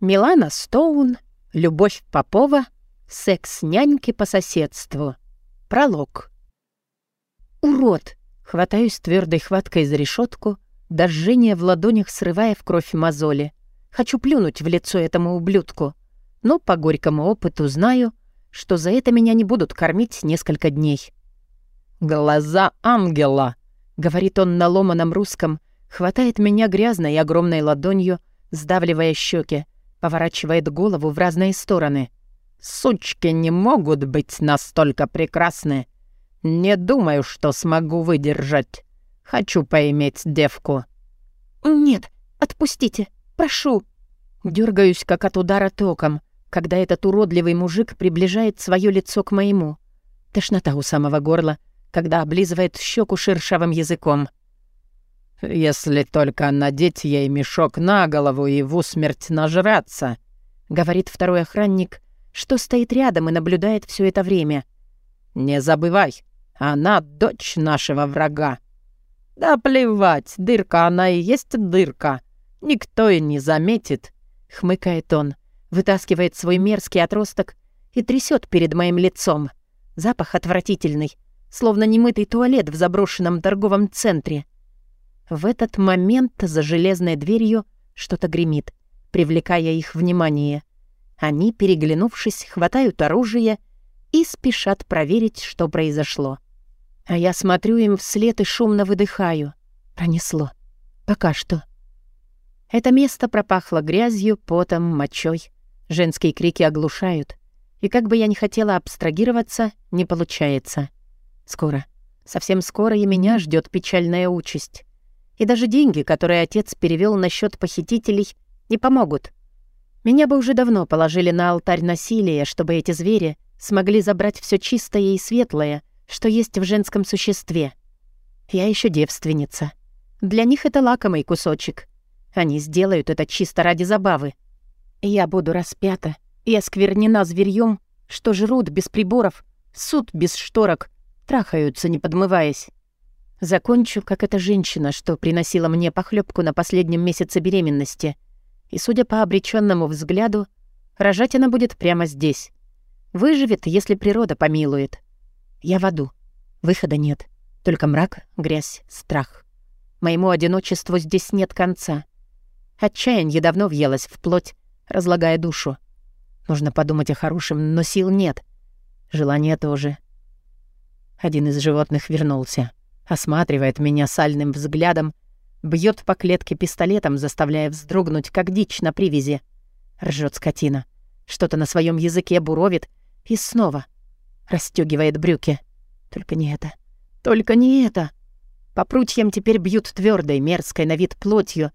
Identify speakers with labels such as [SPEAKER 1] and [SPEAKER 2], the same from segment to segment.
[SPEAKER 1] Милана Стоун, Любовь Попова, секс-няньки по соседству. Пролог. Урод! Хватаюсь твердой хваткой за решетку, до в ладонях срывая в кровь мозоли. Хочу плюнуть в лицо этому ублюдку, но по горькому опыту знаю, что за это меня не будут кормить несколько дней.
[SPEAKER 2] «Глаза ангела!» — говорит он на ломаном русском, хватает меня грязной и огромной ладонью, сдавливая щеки, поворачивает голову в разные стороны. «Сучки не могут быть настолько прекрасны. Не думаю, что смогу выдержать. Хочу поиметь девку».
[SPEAKER 1] «Нет, отпустите, прошу». Дергаюсь, как от удара током, когда этот уродливый мужик приближает свое лицо к моему. Тошнота у самого горла, когда облизывает щеку шершавым языком.
[SPEAKER 2] «Если только надеть ей мешок на голову и в усмерть нажраться», — говорит второй охранник, что стоит рядом и наблюдает все это время. «Не забывай, она дочь нашего врага». «Да плевать, дырка она и есть дырка. Никто и не заметит», — хмыкает он, вытаскивает свой мерзкий отросток и трясет перед моим лицом. Запах отвратительный, словно немытый туалет в заброшенном торговом центре. В этот момент за железной дверью что-то гремит, привлекая их внимание. Они, переглянувшись, хватают оружие и спешат проверить, что произошло. А я смотрю им вслед и шумно выдыхаю. Пронесло. Пока что. Это место пропахло грязью, потом, мочой. Женские крики оглушают. И как бы я ни хотела абстрагироваться, не получается. Скоро, совсем скоро и меня ждет печальная участь. И даже деньги, которые отец перевел на счет похитителей, не помогут. Меня бы уже давно положили на алтарь насилия, чтобы эти звери смогли забрать все чистое и светлое, что есть в женском существе. Я еще девственница. Для них это лакомый кусочек. Они сделают это чисто ради забавы. Я буду распята и осквернена зверьем, что жрут без приборов, суд без шторок, трахаются, не подмываясь. Закончу, как эта женщина, что приносила мне похлебку на последнем месяце беременности. И, судя по обреченному взгляду, рожать она будет прямо здесь. Выживет, если природа помилует. Я в аду. Выхода нет. Только мрак, грязь, страх. Моему одиночеству здесь нет конца. Отчаяние давно въелось в плоть, разлагая душу. Нужно подумать о хорошем, но сил нет. Желания тоже. Один из животных вернулся осматривает меня сальным взглядом, бьет по клетке пистолетом, заставляя вздрогнуть, как дичь на привязи. Ржет скотина. Что-то на своем языке буровит и снова расстегивает брюки. Только не это. Только не это. По прутьям теперь бьют твердой, мерзкой на вид плотью,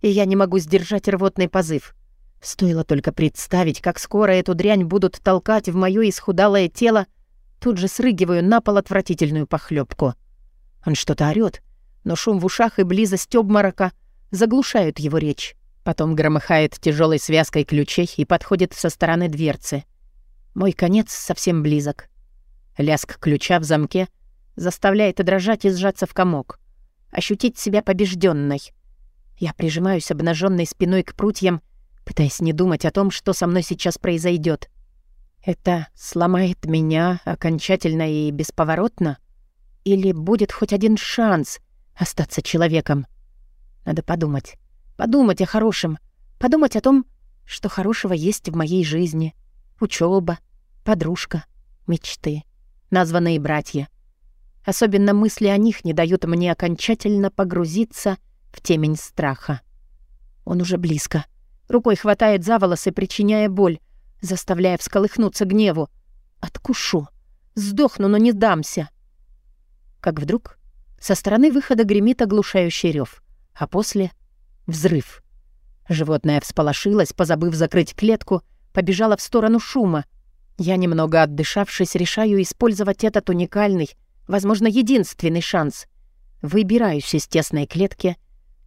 [SPEAKER 2] и я не могу сдержать рвотный позыв. Стоило только представить, как скоро эту дрянь будут толкать в моё исхудалое тело, тут же срыгиваю на пол отвратительную похлебку. Он что-то орёт, но шум в ушах и близость обморока заглушают его речь. Потом громыхает тяжелой связкой ключей и подходит со стороны дверцы. Мой конец совсем близок. Лязг ключа в замке заставляет дрожать и сжаться в комок. Ощутить себя побежденной. Я прижимаюсь обнаженной спиной к прутьям, пытаясь не думать о том, что со мной сейчас произойдет. Это сломает меня окончательно и бесповоротно? Или будет хоть один шанс остаться человеком? Надо подумать. Подумать о хорошем. Подумать о том, что хорошего есть в моей жизни. Учёба, подружка, мечты, названные братья. Особенно мысли о них не дают мне окончательно погрузиться в темень страха. Он уже близко. Рукой хватает за волосы, причиняя боль, заставляя всколыхнуться гневу. Откушу. Сдохну, но не дамся как вдруг со стороны выхода гремит оглушающий рев, а после — взрыв. Животное всполошилось, позабыв закрыть клетку, побежало в сторону шума. Я, немного отдышавшись, решаю использовать этот уникальный, возможно, единственный шанс. Выбираюсь из тесной клетки,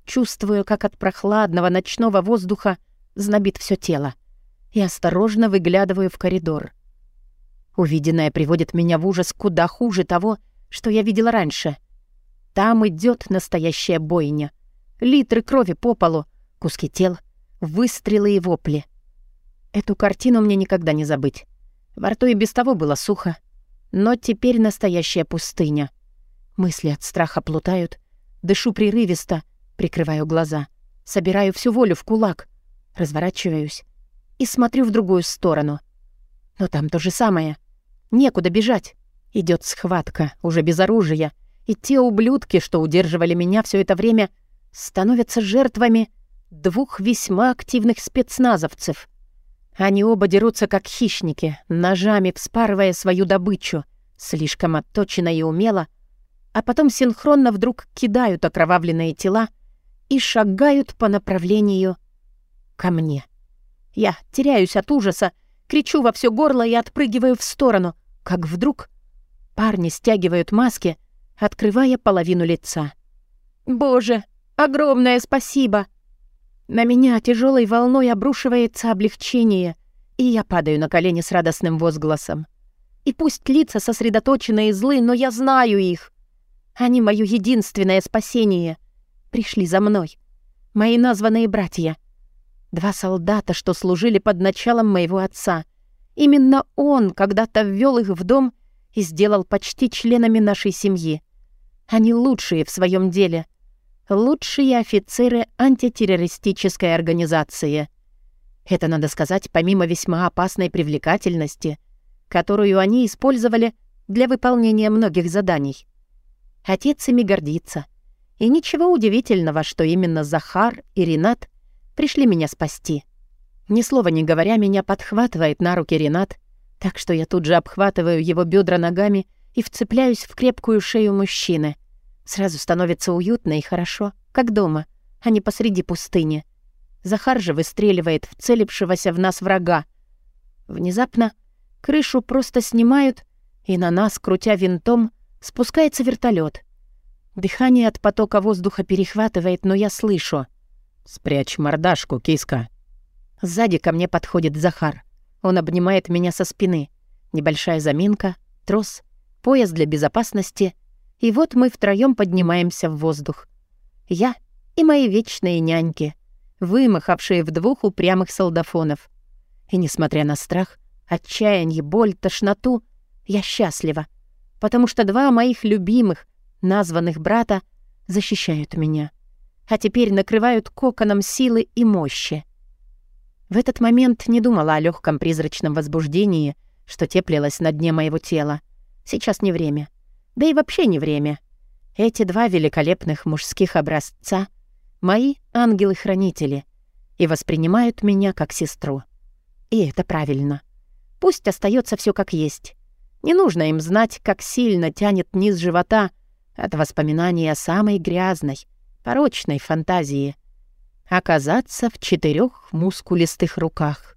[SPEAKER 2] чувствую, как от прохладного ночного воздуха знобит все тело, и осторожно выглядываю в коридор. Увиденное приводит меня в ужас куда хуже того, что я видела раньше. Там идет настоящая бойня. Литры крови по полу, куски тел, выстрелы и вопли.
[SPEAKER 1] Эту картину мне никогда не забыть. Во рту и без того было сухо. Но теперь настоящая пустыня. Мысли от страха плутают. Дышу прерывисто, прикрываю глаза. Собираю всю волю в кулак. Разворачиваюсь и смотрю в другую сторону. Но там то же самое. Некуда бежать. Идет схватка, уже без оружия. И те ублюдки, что удерживали меня все это время, становятся жертвами двух весьма активных спецназовцев. Они оба дерутся как хищники, ножами вспарывая свою добычу, слишком отточенно и умело, а потом синхронно вдруг кидают окровавленные тела и шагают по направлению ко мне. Я теряюсь от ужаса, кричу во все горло и отпрыгиваю в сторону, как вдруг парни стягивают маски, открывая половину лица. «Боже, огромное спасибо!» На меня тяжелой волной обрушивается облегчение, и я падаю на колени с радостным возгласом. И пусть лица сосредоточены и злы, но я знаю их. Они мое единственное спасение. Пришли за мной. Мои названные братья. Два солдата, что служили под началом моего отца. Именно он когда-то ввел их в дом и сделал почти членами нашей семьи. Они лучшие в своем деле — лучшие офицеры антитеррористической организации. Это, надо сказать, помимо весьма опасной привлекательности, которую они использовали для выполнения многих заданий. Отец ими гордится. И ничего удивительного, что именно Захар и Ренат пришли меня спасти. Ни слова не говоря, меня подхватывает на руки Ренат, так что я тут же обхватываю его бедра ногами и вцепляюсь в крепкую шею мужчины — Сразу становится уютно и хорошо, как дома, а не посреди пустыни. Захар же выстреливает в целившегося в нас врага. Внезапно крышу просто снимают, и на нас, крутя винтом, спускается вертолет. Дыхание от потока воздуха перехватывает, но я слышу.
[SPEAKER 2] «Спрячь мордашку, киска».
[SPEAKER 1] Сзади ко мне подходит Захар. Он обнимает меня со спины. Небольшая заминка, трос, пояс для безопасности — и вот мы втроем поднимаемся в воздух. Я и мои вечные няньки, вымахавшие в двух упрямых солдафонов. И несмотря на страх, отчаяние, боль, тошноту, я счастлива, потому что два моих любимых, названных брата, защищают меня, а теперь накрывают коконом силы и мощи. В этот момент не думала о легком призрачном возбуждении, что теплилось на дне моего тела. Сейчас не время. Да и вообще не время. Эти два великолепных мужских образца — мои ангелы-хранители и воспринимают меня как сестру. И это правильно. Пусть остается все как есть. Не нужно им знать, как сильно тянет низ живота от воспоминания о самой грязной, порочной фантазии. Оказаться в четырех мускулистых руках.